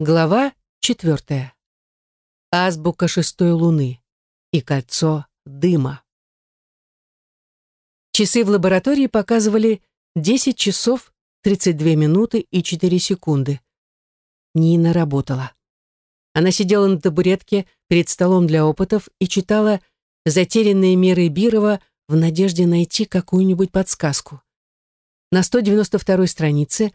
Глава четвертая. Азбука шестой луны и кольцо дыма. Часы в лаборатории показывали 10 часов 32 минуты и 4 секунды. Нина работала. Она сидела на табуретке перед столом для опытов и читала затерянные меры Бирова в надежде найти какую-нибудь подсказку. На 192 странице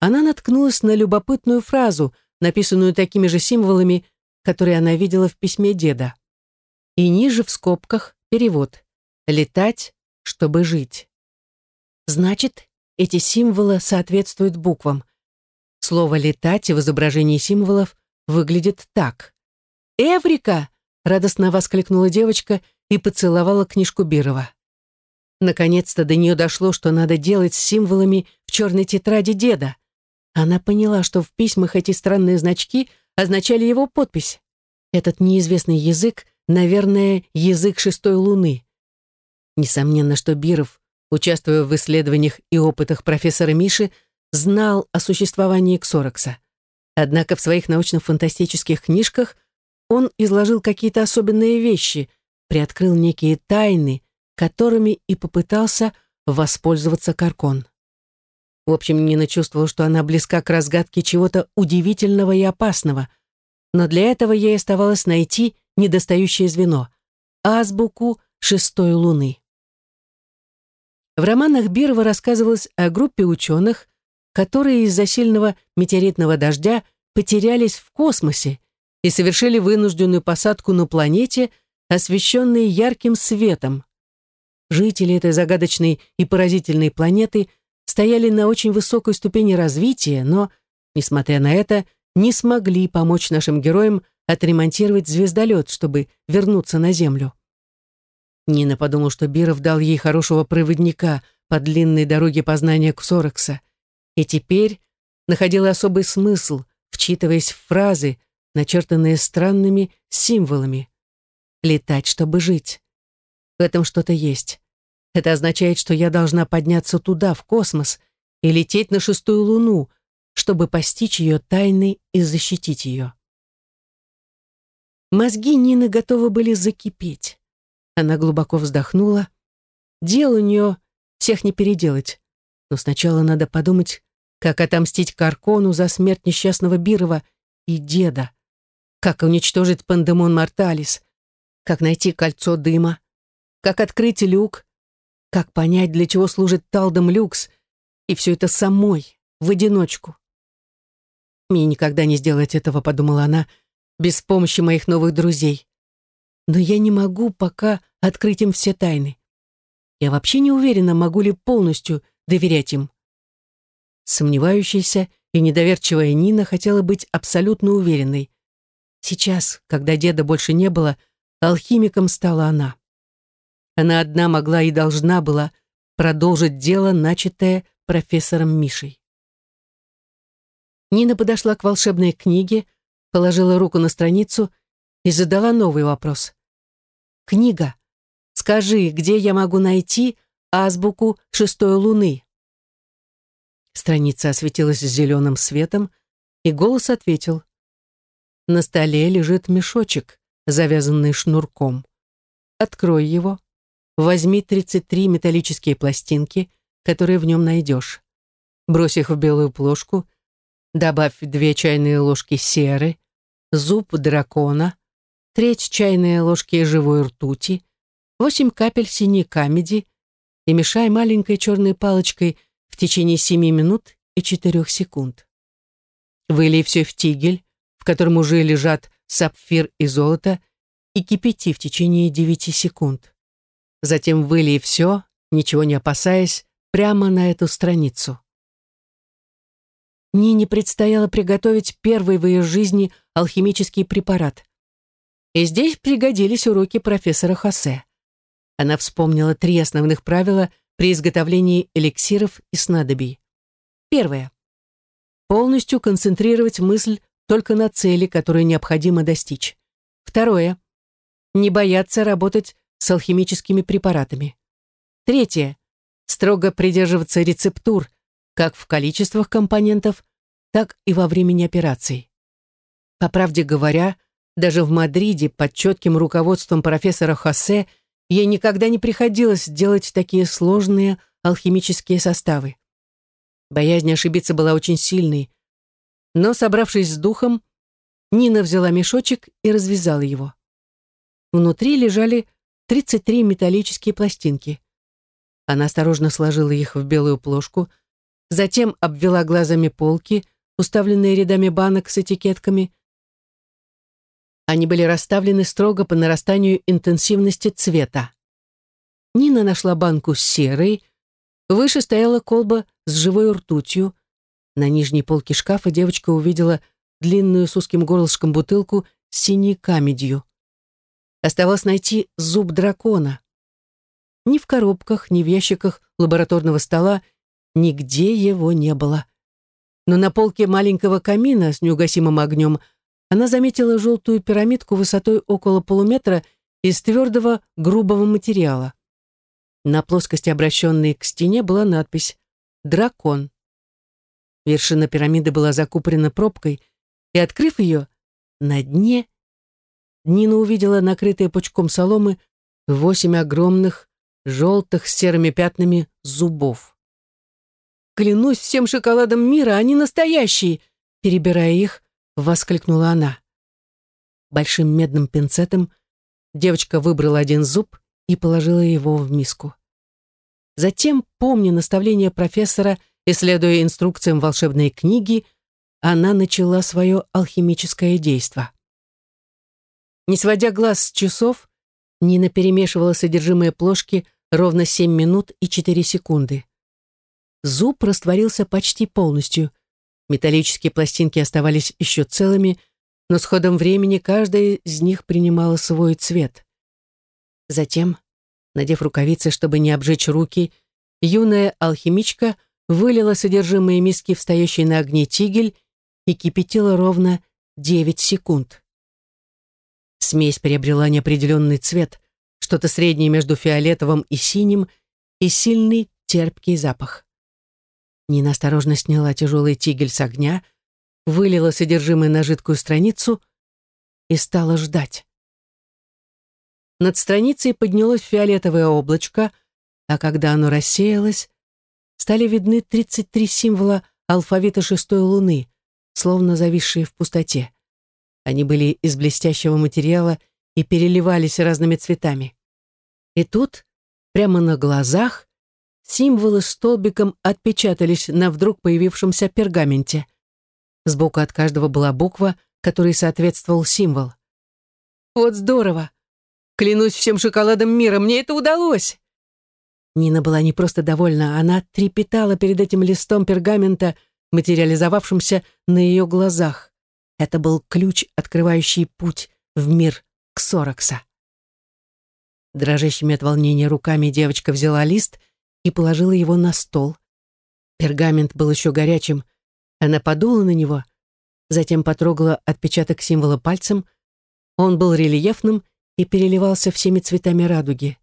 она наткнулась на любопытную фразу – написанную такими же символами, которые она видела в письме деда. И ниже в скобках перевод «Летать, чтобы жить». Значит, эти символы соответствуют буквам. Слово «летать» в изображении символов выглядит так. «Эврика!» — радостно воскликнула девочка и поцеловала книжку Бирова. Наконец-то до нее дошло, что надо делать с символами в черной тетради деда. Она поняла, что в письмах эти странные значки означали его подпись. Этот неизвестный язык, наверное, язык шестой луны. Несомненно, что Биров, участвуя в исследованиях и опытах профессора Миши, знал о существовании Ксорокса. Однако в своих научно-фантастических книжках он изложил какие-то особенные вещи, приоткрыл некие тайны, которыми и попытался воспользоваться Каркон. В общем, Нина чувствовала, что она близка к разгадке чего-то удивительного и опасного. Но для этого ей оставалось найти недостающее звено — азбуку шестой луны. В романах Бирова рассказывалось о группе ученых, которые из-за сильного метеоритного дождя потерялись в космосе и совершили вынужденную посадку на планете, освещенной ярким светом. Жители этой загадочной и поразительной планеты – стояли на очень высокой ступени развития, но, несмотря на это, не смогли помочь нашим героям отремонтировать звездолет, чтобы вернуться на Землю. Нина подумала, что Биров дал ей хорошего проводника по длинной дороге познания Ксорокса, и теперь находила особый смысл, вчитываясь в фразы, начертанные странными символами. «Летать, чтобы жить». В этом что-то есть. Это означает, что я должна подняться туда, в космос, и лететь на шестую луну, чтобы постичь ее тайны и защитить ее. Мозги Нины готовы были закипеть. Она глубоко вздохнула. Дел у нее всех не переделать. Но сначала надо подумать, как отомстить Каркону за смерть несчастного Бирова и деда, как уничтожить Пандемон Морталис, как найти кольцо дыма, как открыть люк, как понять, для чего служит Талдом Люкс, и все это самой, в одиночку? Мне никогда не сделать этого, подумала она, без помощи моих новых друзей. Но я не могу пока открыть им все тайны. Я вообще не уверена, могу ли полностью доверять им. Сомневающаяся и недоверчивая Нина хотела быть абсолютно уверенной. Сейчас, когда деда больше не было, алхимиком стала она. Она одна могла и должна была продолжить дело, начатое профессором Мишей. Нина подошла к волшебной книге, положила руку на страницу и задала новый вопрос. «Книга, скажи, где я могу найти азбуку шестой луны?» Страница осветилась зеленым светом, и голос ответил. «На столе лежит мешочек, завязанный шнурком. Открой его, Возьми 33 металлические пластинки, которые в нем найдешь. Брось их в белую плошку, добавь 2 чайные ложки серы, зуб дракона, треть чайной ложки живой ртути, 8 капель синей камеди и мешай маленькой черной палочкой в течение 7 минут и 4 секунд. Вылей все в тигель, в котором уже лежат сапфир и золото, и кипяти в течение 9 секунд. Затем вылей все, ничего не опасаясь, прямо на эту страницу. Нине предстояло приготовить первый в ее жизни алхимический препарат. И здесь пригодились уроки профессора Хосе. Она вспомнила три основных правила при изготовлении эликсиров и снадобий. Первое. Полностью концентрировать мысль только на цели, которую необходимо достичь. Второе. Не бояться работать с алхимическими препаратами. Третье. Строго придерживаться рецептур, как в количествах компонентов, так и во времени операций. По правде говоря, даже в Мадриде под четким руководством профессора Хосе ей никогда не приходилось делать такие сложные алхимические составы. Боязнь ошибиться была очень сильной, но, собравшись с духом, Нина взяла мешочек и развязала его. Внутри лежали 33 металлические пластинки. Она осторожно сложила их в белую плошку, затем обвела глазами полки, уставленные рядами банок с этикетками. Они были расставлены строго по нарастанию интенсивности цвета. Нина нашла банку с серой, выше стояла колба с живой ртутью. На нижней полке шкафа девочка увидела длинную с узким горлышком бутылку с синей камедью. Оставалось найти зуб дракона. Ни в коробках, ни в ящиках лабораторного стола нигде его не было. Но на полке маленького камина с неугасимым огнем она заметила желтую пирамидку высотой около полуметра из твердого грубого материала. На плоскости, обращенной к стене, была надпись «Дракон». Вершина пирамиды была закупорена пробкой, и, открыв ее, на дне Нина увидела накрытые пучком соломы восемь огромных, желтых с серыми пятнами зубов. «Клянусь всем шоколадом мира, они настоящие!» Перебирая их, воскликнула она. Большим медным пинцетом девочка выбрала один зуб и положила его в миску. Затем, помня наставление профессора и следуя инструкциям волшебной книги, она начала свое алхимическое действо. Не сводя глаз с часов, Нина перемешивала содержимое плошки ровно 7 минут и 4 секунды. Зуб растворился почти полностью. Металлические пластинки оставались еще целыми, но с ходом времени каждая из них принимала свой цвет. Затем, надев рукавицы, чтобы не обжечь руки, юная алхимичка вылила содержимое миски в стоящий на огне тигель и кипятила ровно 9 секунд. Смесь приобрела неопределенный цвет, что-то среднее между фиолетовым и синим, и сильный терпкий запах. Нина осторожно сняла тяжелый тигель с огня, вылила содержимое на жидкую страницу и стала ждать. Над страницей поднялось фиолетовое облачко, а когда оно рассеялось, стали видны 33 символа алфавита шестой луны, словно зависшие в пустоте. Они были из блестящего материала и переливались разными цветами. И тут, прямо на глазах, символы столбиком отпечатались на вдруг появившемся пергаменте. Сбоку от каждого была буква, которой соответствовал символ. «Вот здорово! Клянусь всем шоколадом мира, мне это удалось!» Нина была не просто довольна, она трепетала перед этим листом пергамента, материализовавшимся на ее глазах. Это был ключ, открывающий путь в мир Ксорокса. Дрожащими от волнения руками девочка взяла лист и положила его на стол. Пергамент был еще горячим. Она подула на него, затем потрогала отпечаток символа пальцем. Он был рельефным и переливался всеми цветами радуги.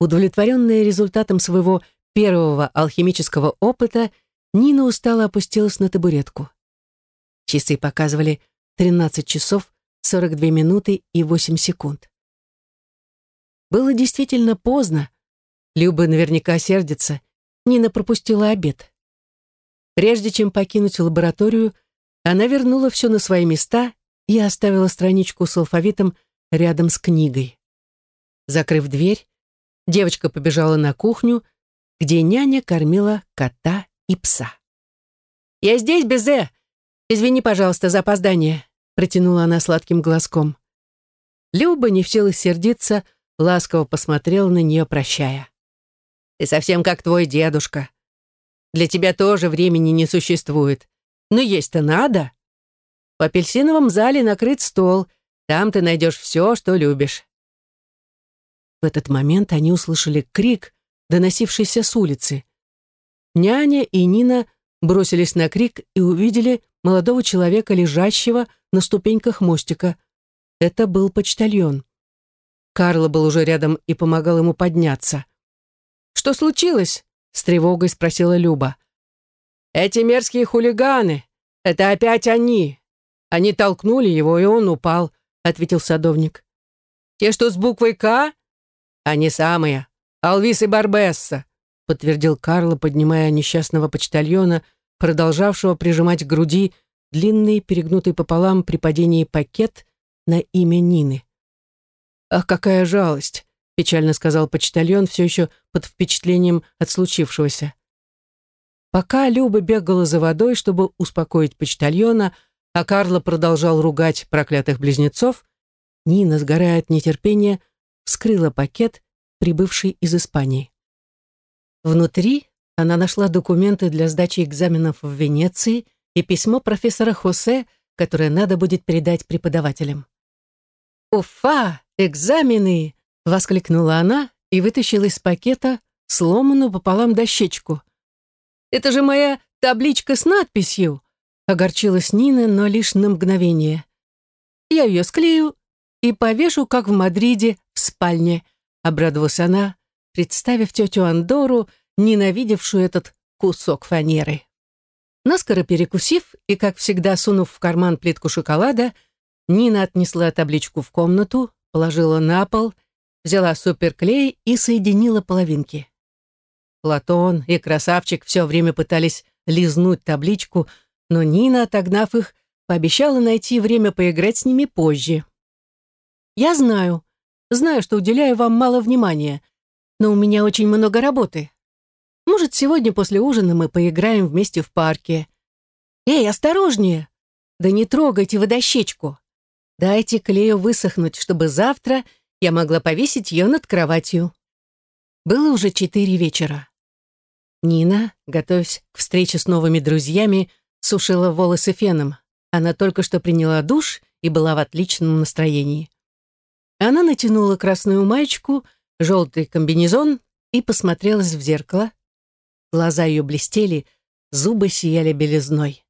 Удовлетворенная результатом своего первого алхимического опыта, Нина устало опустилась на табуретку. Часы показывали 13 часов 42 минуты и 8 секунд. Было действительно поздно. Люба наверняка сердится. Нина пропустила обед. Прежде чем покинуть лабораторию, она вернула все на свои места и оставила страничку с алфавитом рядом с книгой. Закрыв дверь, девочка побежала на кухню, где няня кормила кота и пса. «Я здесь, Безе! Извини, пожалуйста, за опоздание», протянула она сладким глазком. Люба, не в силах сердиться, ласково посмотрела на нее, прощая. «Ты совсем как твой дедушка. Для тебя тоже времени не существует. Но есть-то надо. В апельсиновом зале накрыт стол, там ты найдешь все, что любишь». В этот момент они услышали крик, доносившийся с улицы. Няня и Нина бросились на крик и увидели молодого человека, лежащего на ступеньках мостика. Это был почтальон. Карло был уже рядом и помогал ему подняться. «Что случилось?» — с тревогой спросила Люба. «Эти мерзкие хулиганы! Это опять они! Они толкнули его, и он упал», — ответил садовник. «Те, что с буквой «К»?» «Они самые. Алвис и Барбесса», — подтвердил Карло, поднимая несчастного почтальона, продолжавшего прижимать к груди длинный, перегнутый пополам при падении пакет на имя Нины. «Ах, какая жалость!» — печально сказал почтальон, все еще под впечатлением от случившегося. Пока Люба бегала за водой, чтобы успокоить почтальона, а Карло продолжал ругать проклятых близнецов, Нина, сгорая от нетерпения, вскрыла пакет, прибывший из Испании. Внутри она нашла документы для сдачи экзаменов в Венеции и письмо профессора Хосе, которое надо будет передать преподавателям. «Уфа! Экзамены!» — воскликнула она и вытащила из пакета сломанную пополам дощечку. Это же моя табличка с надписью!» Огорчилась Нина, но лишь на мгновение. «Я ее склею и повешу, как в Мадриде, в спальне», обрадовалась она, представив тетю Андору, ненавидевшую этот кусок фанеры. Наскоро перекусив и, как всегда, сунув в карман плитку шоколада, Нина отнесла табличку в комнату, положила на пол, взяла суперклей и соединила половинки. Платон и красавчик все время пытались лизнуть табличку, но Нина, отогнав их, пообещала найти время поиграть с ними позже. «Я знаю, знаю, что уделяю вам мало внимания, но у меня очень много работы. Может, сегодня после ужина мы поиграем вместе в парке. Эй, осторожнее! Да не трогайте вы. Дайте клею высохнуть, чтобы завтра я могла повесить ее над кроватью». Было уже четыре вечера. Нина, готовясь к встрече с новыми друзьями, сушила волосы феном. Она только что приняла душ и была в отличном настроении. Она натянула красную маечку, желтый комбинезон и посмотрелась в зеркало. Глаза ее блестели, зубы сияли белизной.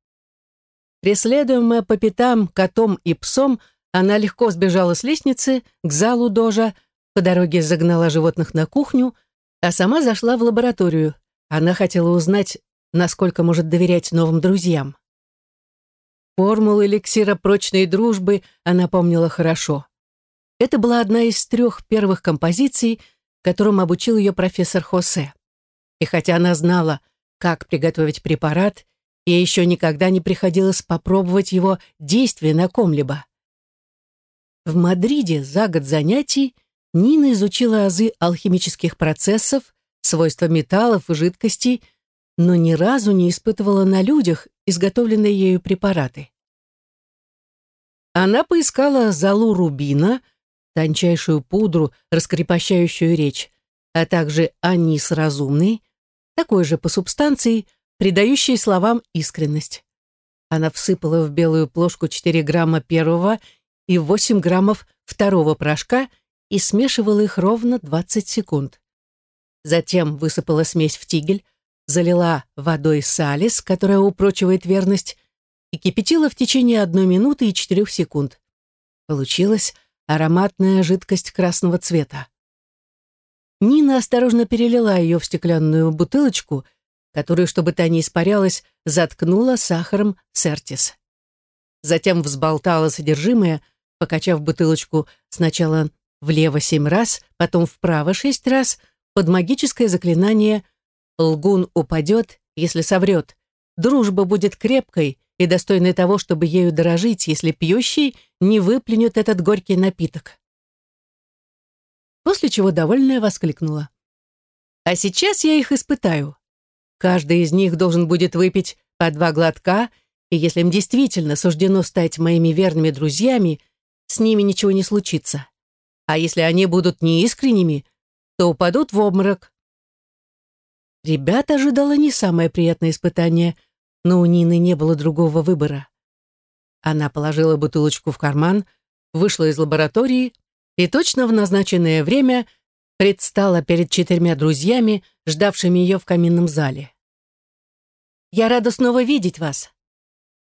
Преследуемая по пятам котом и псом, она легко сбежала с лестницы к залу дожа, по дороге загнала животных на кухню, а сама зашла в лабораторию, она хотела узнать, насколько может доверять новым друзьям. Формулу эликсира прочной дружбы она помнила хорошо. Это была одна из трех первых композиций, которым обучил ее профессор Хосе. И хотя она знала, как приготовить препарат, ей еще никогда не приходилось попробовать его действие на ком-либо. В Мадриде за год занятий Нина изучила азы алхимических процессов, свойства металлов и жидкостей, но ни разу не испытывала на людях изготовленные ею препараты. Она поискала залу рубина, тончайшую пудру, раскрепощающую речь, а также анис разумный, такой же по субстанции, придающий словам искренность. Она всыпала в белую плошку 4 грамма первого и 8 граммов второго порошка и смешивала их ровно 20 секунд. Затем высыпала смесь в тигель, залила водой салис, которая упрочивает верность, и кипятила в течение одной минуты и четырех секунд. Получилась ароматная жидкость красного цвета. Нина осторожно перелила ее в стеклянную бутылочку, которую, чтобы та не испарялась, заткнула сахаром сертис. Затем взболтала содержимое, покачав бутылочку сначала влево семь раз, потом вправо шесть раз — под магическое заклинание «Лгун упадет, если соврет. Дружба будет крепкой и достойной того, чтобы ею дорожить, если пьющий не выплюнет этот горький напиток». После чего довольная воскликнула. «А сейчас я их испытаю. Каждый из них должен будет выпить по два глотка, и если им действительно суждено стать моими верными друзьями, с ними ничего не случится. А если они будут неискренними, то упадут в обморок. Ребята ожидало не самое приятное испытание, но у Нины не было другого выбора. Она положила бутылочку в карман, вышла из лаборатории и точно в назначенное время предстала перед четырьмя друзьями, ждавшими ее в каминном зале. «Я рада снова видеть вас.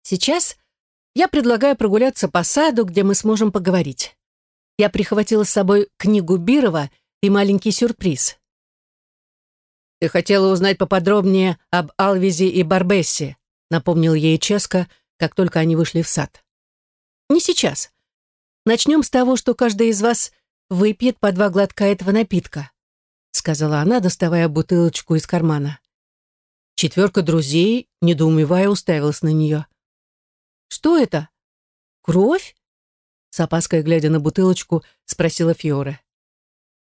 Сейчас я предлагаю прогуляться по саду, где мы сможем поговорить. Я прихватила с собой книгу Бирова — и маленький сюрприз. «Ты хотела узнать поподробнее об Алвизе и Барбессе», напомнил ей Ческо, как только они вышли в сад. не сейчас. Начнем с того, что каждый из вас выпьет по два глотка этого напитка», сказала она, доставая бутылочку из кармана. Четверка друзей, недоумевая, уставилась на нее. «Что это? Кровь?» С опаской глядя на бутылочку, спросила Фьора.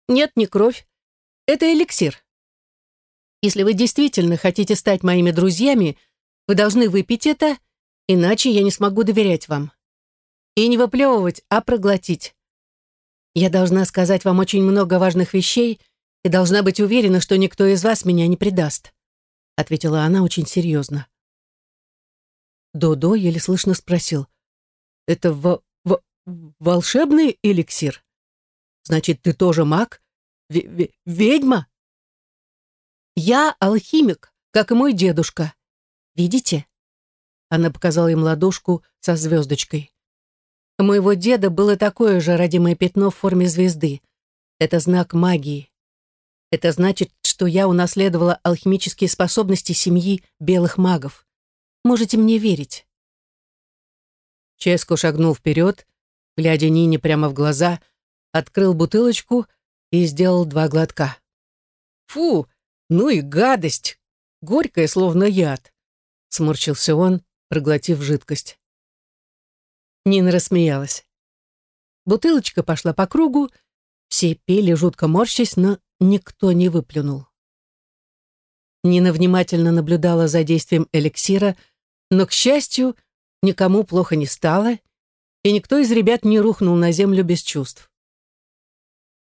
«Нет, не кровь. Это эликсир. Если вы действительно хотите стать моими друзьями, вы должны выпить это, иначе я не смогу доверять вам. И не выплевывать, а проглотить. Я должна сказать вам очень много важных вещей и должна быть уверена, что никто из вас меня не предаст», ответила она очень серьезно. Додо еле слышно спросил. «Это в в волшебный эликсир? Значит, ты тоже маг? В в ведьма?» «Я алхимик, как и мой дедушка. Видите?» Она показала им ладошку со звездочкой. У моего деда было такое же родимое пятно в форме звезды. Это знак магии. Это значит, что я унаследовала алхимические способности семьи белых магов. Можете мне верить. Ческо шагнул вперед, глядя Нине прямо в глаза, открыл бутылочку и сделал два глотка. «Фу, ну и гадость! Горькая, словно яд!» Сморщился он, проглотив жидкость. Нина рассмеялась. Бутылочка пошла по кругу, все пили, жутко морщась, но никто не выплюнул. Нина внимательно наблюдала за действием эликсира, но, к счастью, никому плохо не стало, и никто из ребят не рухнул на землю без чувств.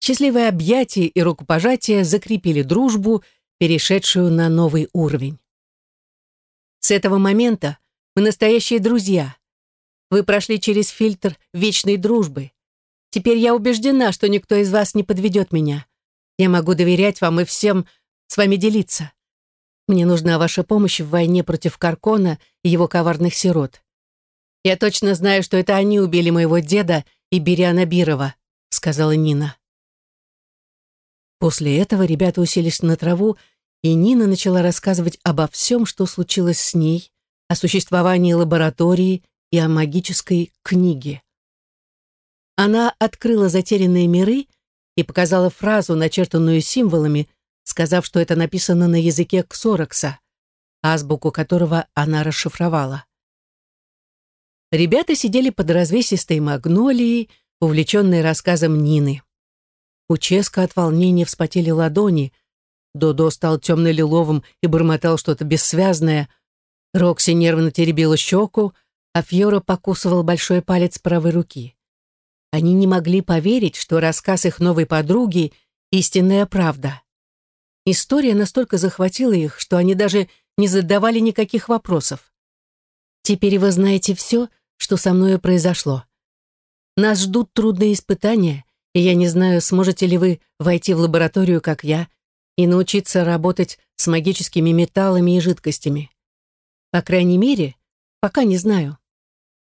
Счастливые объятия и рукопожатия закрепили дружбу, перешедшую на новый уровень. С этого момента мы настоящие друзья, вы прошли через фильтр вечной дружбы. Теперь я убеждена, что никто из вас не подведет меня. Я могу доверять вам и всем с вами делиться. Мне нужна ваша помощь в войне против Каркона и его коварных сирот. Я точно знаю, что это они убили моего деда и Бериана Бирова», — сказала Нина. После этого ребята уселись на траву, и Нина начала рассказывать обо всем, что случилось с ней, о существовании лаборатории и о магической книге. Она открыла затерянные миры и показала фразу, начертанную символами, сказав, что это написано на языке ксорокса, азбуку которого она расшифровала. Ребята сидели под развесистой магнолией, увлеченные рассказом Нины. У Ческа от волнения вспотели ладони, Додо стал темно-лиловым и бормотал что-то бессвязное, Рокси нервно теребила щеку, а Фьора покусывал большой палец правой руки. Они не могли поверить, что рассказ их новой подруги — истинная правда. История настолько захватила их, что они даже не задавали никаких вопросов. «Теперь вы знаете все, что со мной произошло. Нас ждут трудные испытания, и я не знаю, сможете ли вы войти в лабораторию, как я, и научиться работать с магическими металлами и жидкостями. По крайней мере, пока не знаю.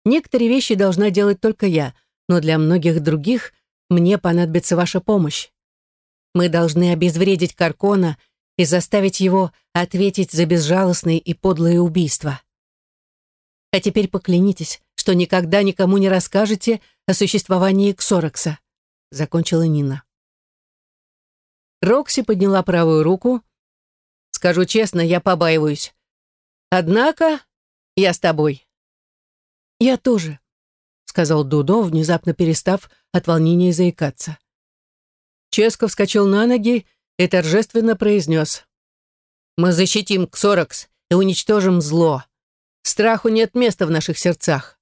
Некоторые вещи должна делать только я, но для многих других мне понадобится ваша помощь. Мы должны обезвредить Каркона и заставить его ответить за безжалостные и подлые убийства. А теперь поклянитесь, что никогда никому не расскажете о существовании Ксорокса», — закончила Нина. Рокси подняла правую руку. «Скажу честно, я побаиваюсь. Однако я с тобой». «Я тоже», — сказал Дудо, внезапно перестав от волнения заикаться. Ческо вскочил на ноги и торжественно произнес. «Мы защитим Ксоракс и уничтожим зло. Страху нет места в наших сердцах.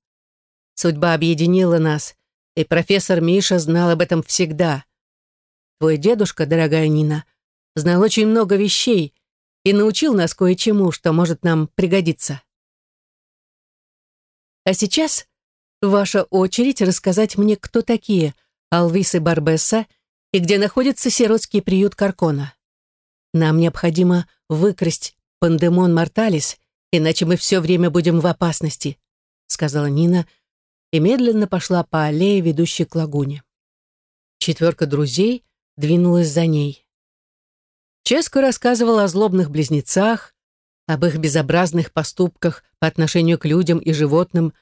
Судьба объединила нас, и профессор Миша знал об этом всегда. Твой дедушка, дорогая Нина, знал очень много вещей и научил нас кое-чему, что может нам пригодиться. А сейчас ваша очередь рассказать мне, кто такие Алвис и Барбесса и где находится сиротский приют Каркона. Нам необходимо выкрасть Пандемон Морталис, иначе мы все время будем в опасности», сказала Нина и медленно пошла по аллее, ведущей к лагуне. Четверка друзей двинулась за ней. Ческо рассказывал о злобных близнецах, об их безобразных поступках по отношению к людям и животным,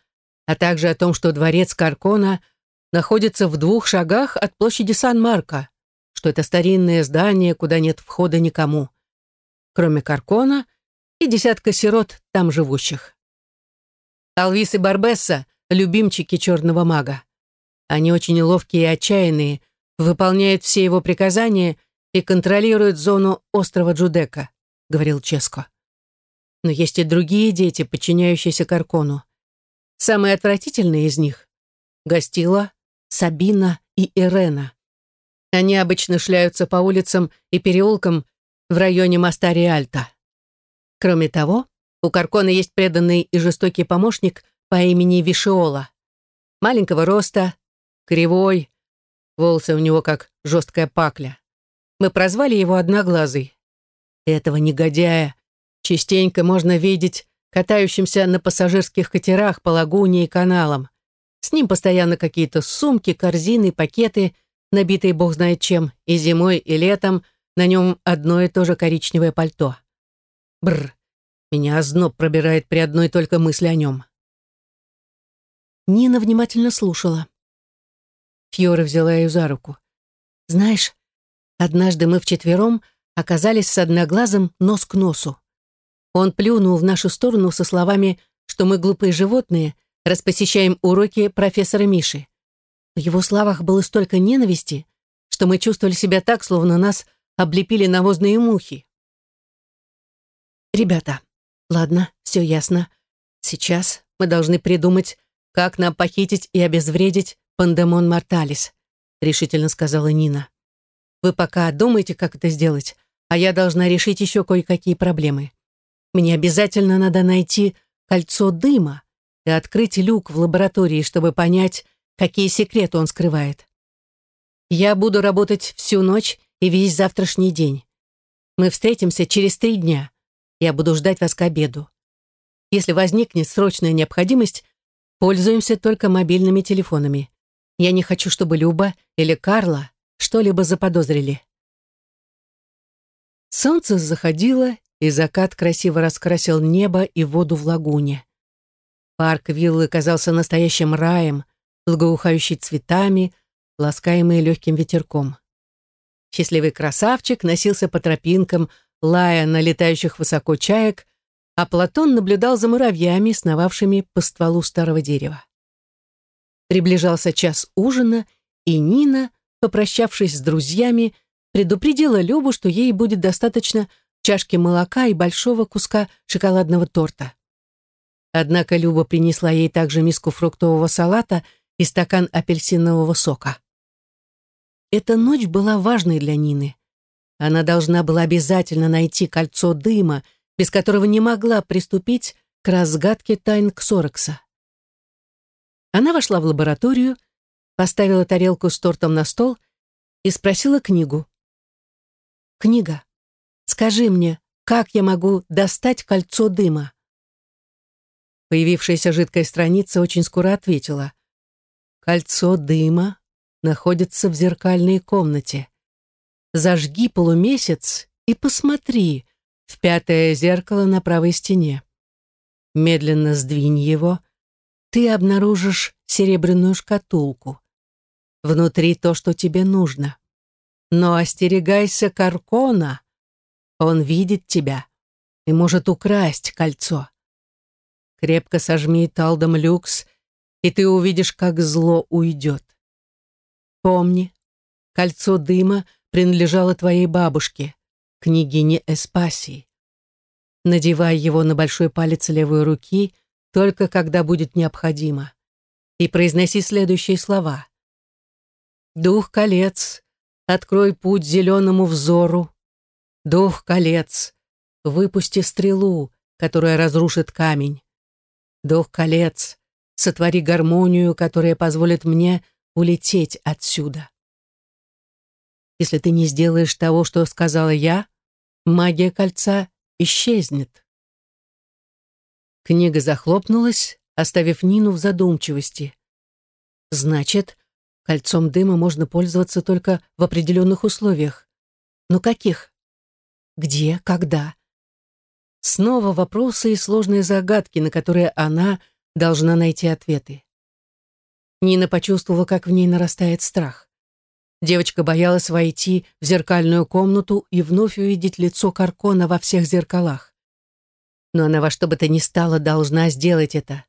а также о том, что дворец Каркона находится в двух шагах от площади Сан-Марко, что это старинное здание, куда нет входа никому, кроме Каркона и десятка сирот там живущих. Алвис и Барбесса — любимчики черного мага. Они очень ловкие и отчаянные, выполняют все его приказания и контролируют зону острова Джудека, говорил Ческо. Но есть и другие дети, подчиняющиеся Каркону. Самые отвратительные из них — Гастила, Сабина и Ирена. Они обычно шляются по улицам и переулкам в районе моста Риальта. Кроме того, у Каркона есть преданный и жестокий помощник по имени Вишиола. Маленького роста, кривой, волосы у него как жесткая пакля. Мы прозвали его Одноглазый. Этого негодяя частенько можно видеть катающимся на пассажирских катерах по лагуне и каналам. С ним постоянно какие-то сумки, корзины, пакеты, набитые бог знает чем, и зимой, и летом на нем одно и то же коричневое пальто. Бррр, меня озноб пробирает при одной только мысли о нем. Нина внимательно слушала. Фьора взяла ее за руку. «Знаешь, однажды мы вчетвером оказались с одноглазым нос к носу. Он плюнул в нашу сторону со словами, что мы глупые животные, распосещаем уроки профессора Миши. В его словах было столько ненависти, что мы чувствовали себя так, словно нас облепили навозные мухи. «Ребята, ладно, все ясно. Сейчас мы должны придумать, как нам похитить и обезвредить Пандемон Морталис», решительно сказала Нина. «Вы пока думайте, как это сделать, а я должна решить еще кое-какие проблемы. Мне обязательно надо найти кольцо дыма и открыть люк в лаборатории, чтобы понять, какие секреты он скрывает. Я буду работать всю ночь и весь завтрашний день. Мы встретимся через три дня. Я буду ждать вас к обеду. Если возникнет срочная необходимость, пользуемся только мобильными телефонами. Я не хочу, чтобы Люба или Карла что-либо заподозрили. Солнце заходило, и закат красиво раскрасил небо и воду в лагуне. Парк виллы казался настоящим раем, благоухающий цветами, ласкаемый легким ветерком. Счастливый красавчик носился по тропинкам, лая на летающих высоко чаек, а Платон наблюдал за муравьями, сновавшими по стволу старого дерева. Приближался час ужина, и Нина, попрощавшись с друзьями, предупредила Любу, что ей будет достаточно чашки молока и большого куска шоколадного торта. Однако Люба принесла ей также миску фруктового салата и стакан апельсинового сока. Эта ночь была важной для Нины. Она должна была обязательно найти кольцо дыма, без которого не могла приступить к разгадке тайн Ксорокса. Она вошла в лабораторию, поставила тарелку с тортом на стол и спросила книгу. «Книга, Скажи мне, как я могу достать кольцо дыма?» Появившаяся жидкая страница очень скоро ответила. «Кольцо дыма находится в зеркальной комнате. Зажги полумесяц и посмотри в пятое зеркало на правой стене. Медленно сдвинь его, ты обнаружишь серебряную шкатулку. Внутри то, что тебе нужно. Но остерегайся Каркона, он видит тебя и может украсть кольцо. Крепко сожми талдом люкс, и ты увидишь, как зло уйдет. Помни, кольцо дыма принадлежало твоей бабушке, княгине Эспасии. Надевай его на большой палец левой руки только когда будет необходимо. И произноси следующие слова. «Дух колец, открой путь зеленому взору, Дух колец, выпусти стрелу, которая разрушит камень. Дух колец, сотвори гармонию, которая позволит мне улететь отсюда. Если ты не сделаешь того, что сказала я, магия кольца исчезнет. Книга захлопнулась, оставив Нину в задумчивости. Значит, кольцом дыма можно пользоваться только в определенных условиях. Но каких? Где? Когда? Снова вопросы и сложные загадки, на которые она должна найти ответы. Нина почувствовала, как в ней нарастает страх. Девочка боялась войти в зеркальную комнату и вновь увидеть лицо Каркона во всех зеркалах. Но она во что бы то ни стало должна сделать это.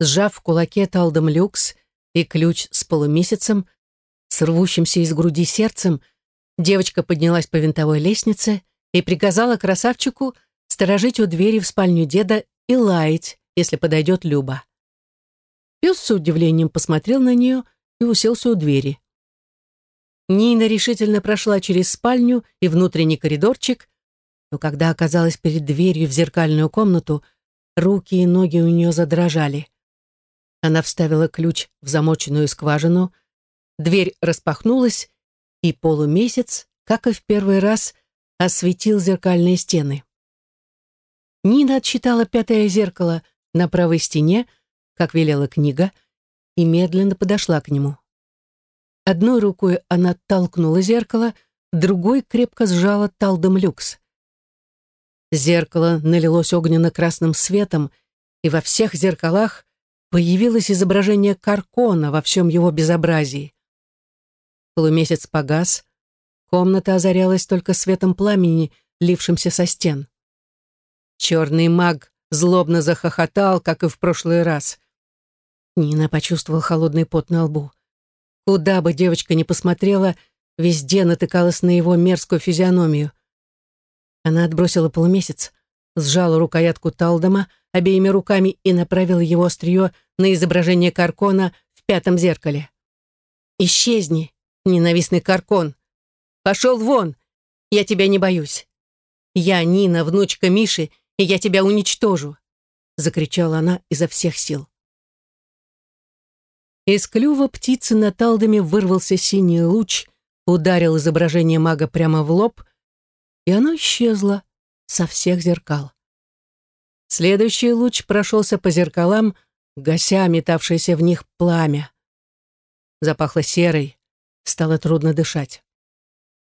Сжав в кулаке талдом люкс и ключ с полумесяцем, с рвущимся из груди сердцем, девочка поднялась по винтовой лестнице и приказала красавчику сторожить у двери в спальню деда и лаять, если подойдет Люба. Пес с удивлением посмотрел на нее и уселся у двери. Нина решительно прошла через спальню и внутренний коридорчик, но когда оказалась перед дверью в зеркальную комнату, руки и ноги у нее задрожали. Она вставила ключ в замоченную скважину, дверь распахнулась, и полумесяц, как и в первый раз, осветил зеркальные стены. Нина отсчитала пятое зеркало на правой стене, как велела книга, и медленно подошла к нему. Одной рукой она толкнула зеркало, другой крепко сжала талдом люкс. Зеркало налилось огненно-красным светом, и во всех зеркалах появилось изображение Каркона во всем его безобразии. Полумесяц погас, комната озарялась только светом пламени, лившимся со стен. Черный маг злобно захохотал, как и в прошлый раз. Нина почувствовала холодный пот на лбу. Куда бы девочка ни посмотрела, везде натыкалась на его мерзкую физиономию. Она отбросила полумесяц, сжала рукоятку Талдома обеими руками и направила его острие на изображение Каркона в пятом зеркале. «Исчезни, ненавистный Каркон! Пошел вон! Я тебя не боюсь! Я Нина, внучка Миши, и я тебя уничтожу!» закричала она изо всех сил. Из клюва птицы на талдами вырвался синий луч, ударил изображение мага прямо в лоб, и оно исчезло со всех зеркал. Следующий луч прошелся по зеркалам, гася метавшееся в них пламя. Запахло серой, стало трудно дышать.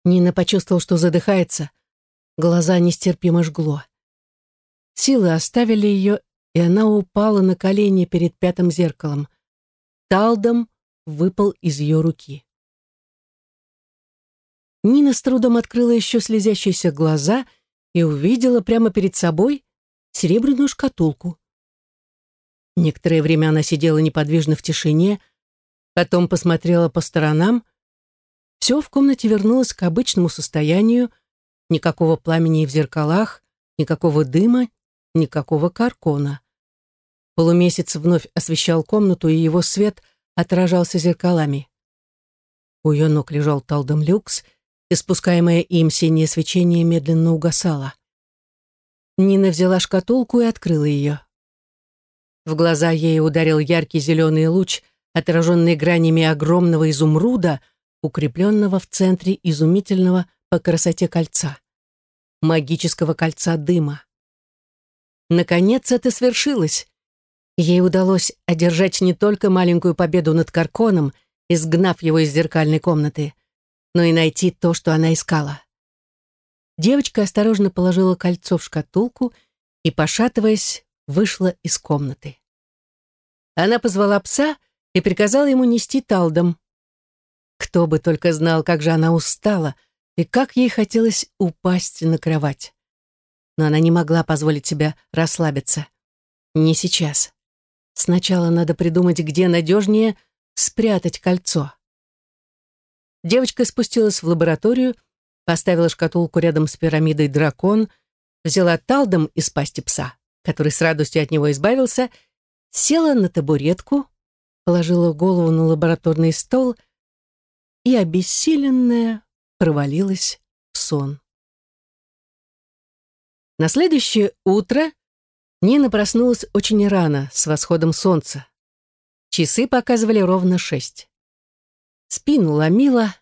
Нина почувствовал, что задыхается, глаза нестерпимо жгло. Силы оставили ее, и она упала на колени перед пятым зеркалом. Талдом выпал из ее руки. Нина с трудом открыла еще слезящиеся глаза и увидела прямо перед собой серебряную шкатулку. Некоторое время она сидела неподвижно в тишине, потом посмотрела по сторонам. Все в комнате вернулось к обычному состоянию, никакого пламени в зеркалах, никакого дыма, никакого каркона. Полумесяц вновь освещал комнату, и его свет отражался зеркалами. У ее ног лежал талдом люкс, и спускаемое им синее свечение медленно угасало. Нина взяла шкатулку и открыла ее. В глаза ей ударил яркий зеленый луч, отраженный гранями огромного изумруда, укрепленного в центре изумительного по красоте кольца. Магического кольца дыма. Наконец это свершилось. Ей удалось одержать не только маленькую победу над Карконом, изгнав его из зеркальной комнаты, но и найти то, что она искала. Девочка осторожно положила кольцо в шкатулку и, пошатываясь, вышла из комнаты. Она позвала пса и приказала ему нести талдом. Кто бы только знал, как же она устала и как ей хотелось упасть на кровать. Но она не могла позволить себе расслабиться. Не сейчас. Сначала надо придумать, где надежнее спрятать кольцо. Девочка спустилась в лабораторию, поставила шкатулку рядом с пирамидой дракон, взяла талдом из пасти пса, который с радостью от него избавился, села на табуретку, положила голову на лабораторный стол и, обессиленная, провалилась в сон. На следующее утро Нина проснулась очень рано, с восходом солнца. Часы показывали ровно шесть. Спину ломила.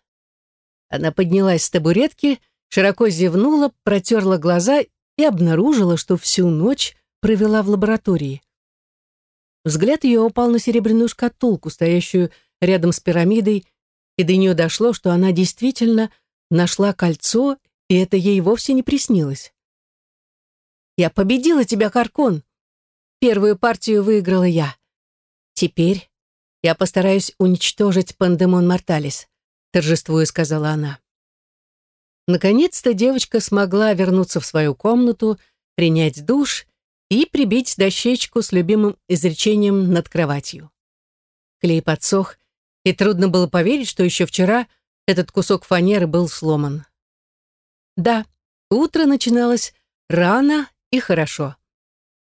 Она поднялась с табуретки, широко зевнула, протерла глаза и обнаружила, что всю ночь провела в лаборатории. Взгляд ее упал на серебряную шкатулку, стоящую рядом с пирамидой, и до нее дошло, что она действительно нашла кольцо, и это ей вовсе не приснилось. «Я победила тебя, Каркон! Первую партию выиграла я. Теперь я постараюсь уничтожить Пандемон Морталис, торжествуя сказала она. Наконец-то девочка смогла вернуться в свою комнату, принять душ и прибить дощечку с любимым изречением над кроватью. Клей подсох, и трудно было поверить, что еще вчера этот кусок фанеры был сломан. Да, утро начиналось рано и хорошо.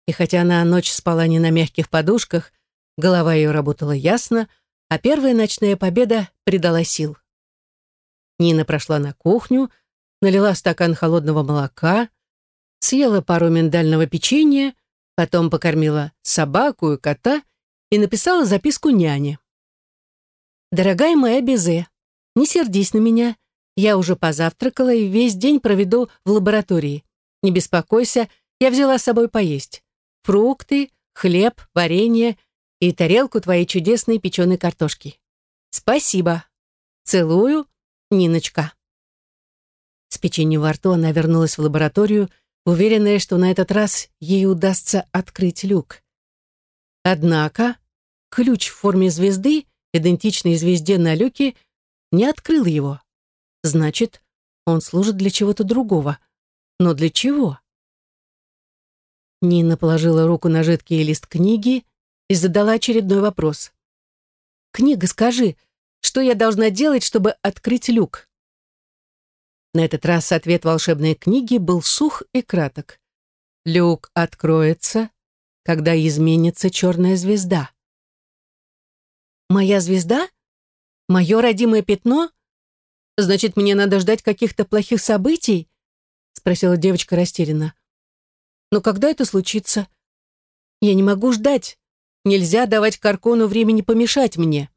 И хотя она ночь спала не на мягких подушках, голова ее работала ясно, а первая ночная победа придала сил. Нина прошла на кухню, налила стакан холодного молока, съела пару миндального печенья, потом покормила собаку и кота и написала записку няне. «Дорогая моя Безе, не сердись на меня. Я уже позавтракала и весь день проведу в лаборатории. Не беспокойся, я взяла с собой поесть. Фрукты, хлеб, варенье и тарелку твоей чудесной печеной картошки. Спасибо. Целую, Ниночка. С печеньем во рту она вернулась в лабораторию, уверенная, что на этот раз ей удастся открыть люк. Однако ключ в форме звезды, идентичный звезде на люке, не открыл его. Значит, он служит для чего-то другого. Но для чего? Нина положила руку на жидкий лист книги и задала очередной вопрос. «Книга, скажи, что я должна делать, чтобы открыть люк?» На этот раз ответ волшебной книги был сух и краток. Люк откроется, когда изменится черная звезда. «Моя звезда? Мое родимое пятно? Значит, мне надо ждать каких-то плохих событий?» спросила девочка растерянно. «Но когда это случится? Я не могу ждать. Нельзя давать Каркону времени помешать мне».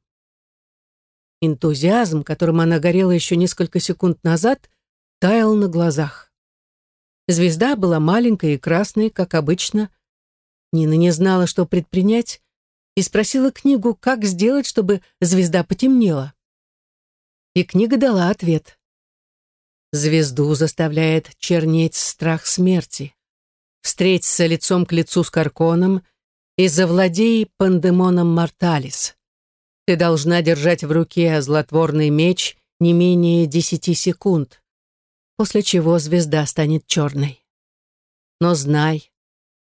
Энтузиазм, которым она горела еще несколько секунд назад, таял на глазах. Звезда была маленькой и красной, как обычно. Нина не знала, что предпринять, и спросила книгу, как сделать, чтобы звезда потемнела. И книга дала ответ. Звезду заставляет чернеть страх смерти. Встреться лицом к лицу с Карконом и завладей пандемоном Морталис. Ты должна держать в руке злотворный меч не менее десяти секунд после чего звезда станет черной. Но знай,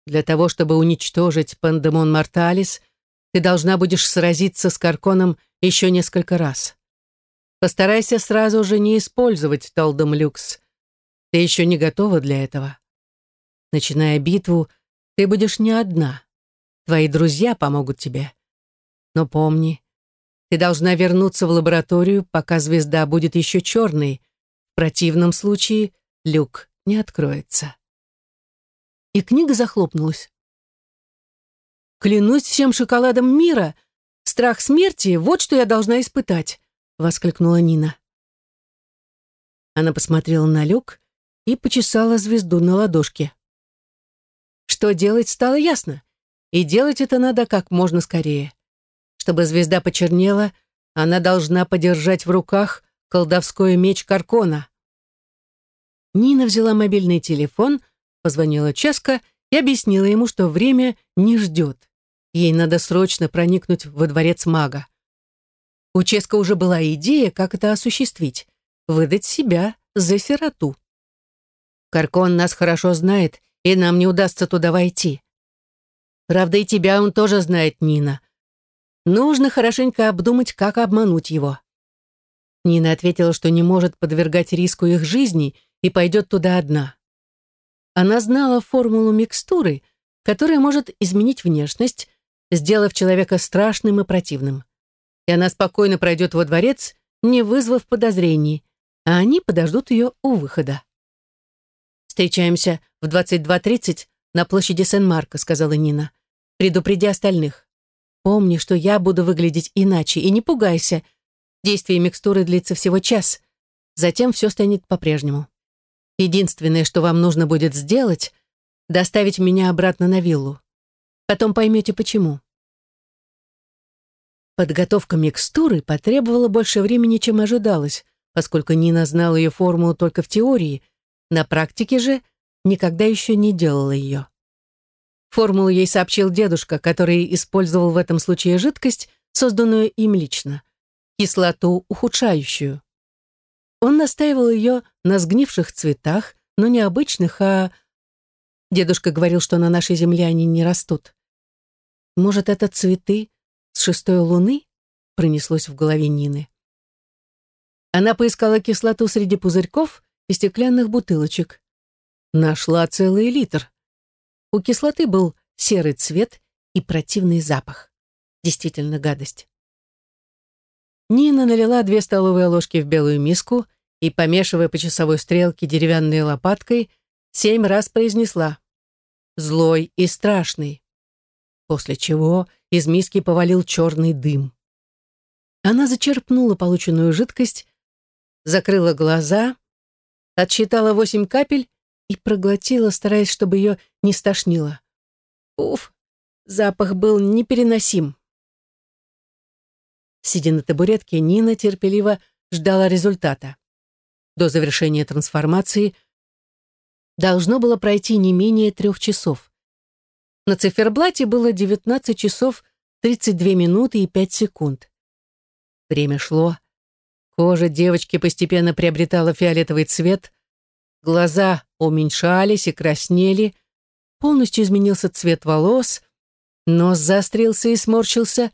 для того, чтобы уничтожить Пандемон Морталис, ты должна будешь сразиться с Карконом еще несколько раз. Постарайся сразу же не использовать Толдом Люкс. Ты еще не готова для этого. Начиная битву, ты будешь не одна. Твои друзья помогут тебе. Но помни, ты должна вернуться в лабораторию, пока звезда будет еще черной, в противном случае люк не откроется. И книга захлопнулась. «Клянусь всем шоколадом мира! Страх смерти — вот что я должна испытать!» — воскликнула Нина. Она посмотрела на люк и почесала звезду на ладошке. Что делать, стало ясно. И делать это надо как можно скорее. Чтобы звезда почернела, она должна подержать в руках колдовской меч Каркона. Нина взяла мобильный телефон, позвонила Ческа и объяснила ему, что время не ждет. Ей надо срочно проникнуть во дворец мага. У Ческа уже была идея, как это осуществить — выдать себя за сироту. «Каркон нас хорошо знает, и нам не удастся туда войти. Правда, и тебя он тоже знает, Нина. Нужно хорошенько обдумать, как обмануть его. Нина ответила, что не может подвергать риску их жизни и пойдет туда одна. Она знала формулу микстуры, которая может изменить внешность, сделав человека страшным и противным. И она спокойно пройдет во дворец, не вызвав подозрений, а они подождут ее у выхода. «Встречаемся в 22.30 на площади Сен-Марко», — сказала Нина. «Предупреди остальных. Помни, что я буду выглядеть иначе, и не пугайся — Действие микстуры длится всего час. Затем все станет по-прежнему. Единственное, что вам нужно будет сделать, доставить меня обратно на виллу. Потом поймете, почему. Подготовка микстуры потребовала больше времени, чем ожидалось, поскольку Нина знала ее формулу только в теории, на практике же никогда еще не делала ее. Формулу ей сообщил дедушка, который использовал в этом случае жидкость, созданную им лично, кислоту ухудшающую. Он настаивал ее на сгнивших цветах, но не обычных, а... Дедушка говорил, что на нашей земле они не растут. Может, это цветы с шестой луны? Пронеслось в голове Нины. Она поискала кислоту среди пузырьков и стеклянных бутылочек. Нашла целый литр. У кислоты был серый цвет и противный запах. Действительно гадость. Нина налила две столовые ложки в белую миску и, помешивая по часовой стрелке деревянной лопаткой, семь раз произнесла «Злой и страшный», после чего из миски повалил черный дым. Она зачерпнула полученную жидкость, закрыла глаза, отсчитала восемь капель и проглотила, стараясь, чтобы ее не стошнило. Уф, запах был непереносим. Сидя на табуретке, Нина терпеливо ждала результата. До завершения трансформации должно было пройти не менее трех часов. На циферблате было 19 часов 32 минуты и 5 секунд. Время шло. Кожа девочки постепенно приобретала фиолетовый цвет, глаза уменьшались и краснели, полностью изменился цвет волос, нос заострился и сморщился,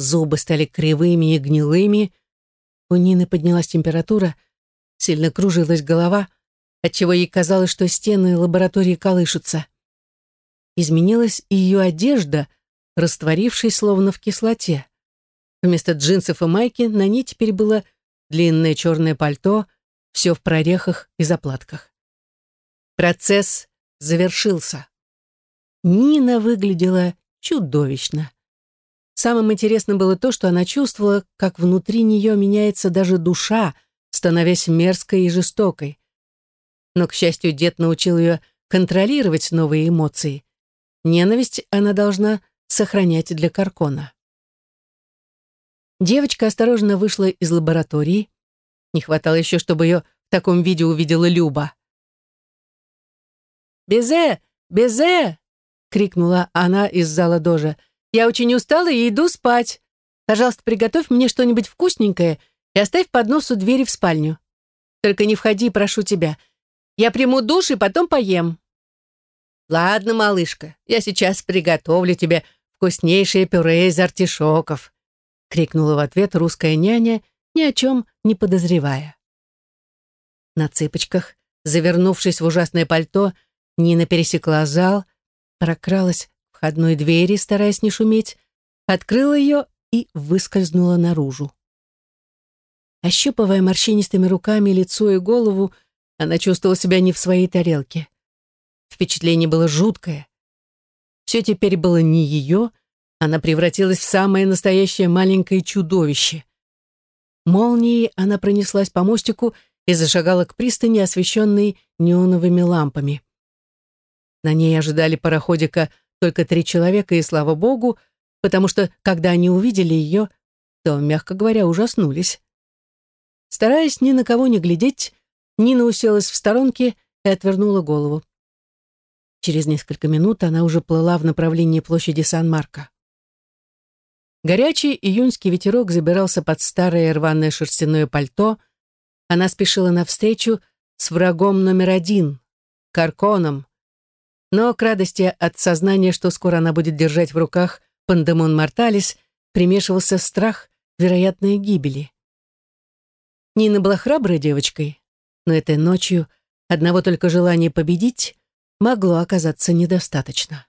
зубы стали кривыми и гнилыми, у Нины поднялась температура, сильно кружилась голова, отчего ей казалось, что стены лаборатории колышутся. Изменилась и ее одежда, растворившись словно в кислоте. Вместо джинсов и майки на ней теперь было длинное черное пальто, все в прорехах и заплатках. Процесс завершился. Нина выглядела чудовищно. Самым интересным было то, что она чувствовала, как внутри нее меняется даже душа, становясь мерзкой и жестокой. Но, к счастью, дед научил ее контролировать новые эмоции. Ненависть она должна сохранять для Каркона. Девочка осторожно вышла из лаборатории. Не хватало еще, чтобы ее в таком виде увидела Люба. «Безе! Безе!» — крикнула она из зала дожа. «Я очень устала и иду спать. Пожалуйста, приготовь мне что-нибудь вкусненькое и оставь поднос у двери в спальню. Только не входи, прошу тебя. Я приму душ и потом поем». «Ладно, малышка, я сейчас приготовлю тебе вкуснейшее пюре из артишоков», крикнула в ответ русская няня, ни о чем не подозревая. На цыпочках, завернувшись в ужасное пальто, Нина пересекла зал, прокралась входной двери, стараясь не шуметь, открыла ее и выскользнула наружу. Ощупывая морщинистыми руками лицо и голову, она чувствовала себя не в своей тарелке. Впечатление было жуткое. Все теперь было не ее, она превратилась в самое настоящее маленькое чудовище. Молнией она пронеслась по мостику и зашагала к пристани, освещенной неоновыми лампами. На ней ожидали пароходика только три человека, и слава богу, потому что, когда они увидели ее, то, мягко говоря, ужаснулись. Стараясь ни на кого не глядеть, Нина уселась в сторонке и отвернула голову. Через несколько минут она уже плыла в направлении площади Сан-Марко. Горячий июньский ветерок забирался под старое рваное шерстяное пальто. Она спешила навстречу с врагом номер один — Карконом. Но к радости от сознания, что скоро она будет держать в руках пандемон морталис, примешивался страх вероятной гибели. Нина была храброй девочкой, но этой ночью одного только желания победить могло оказаться недостаточно.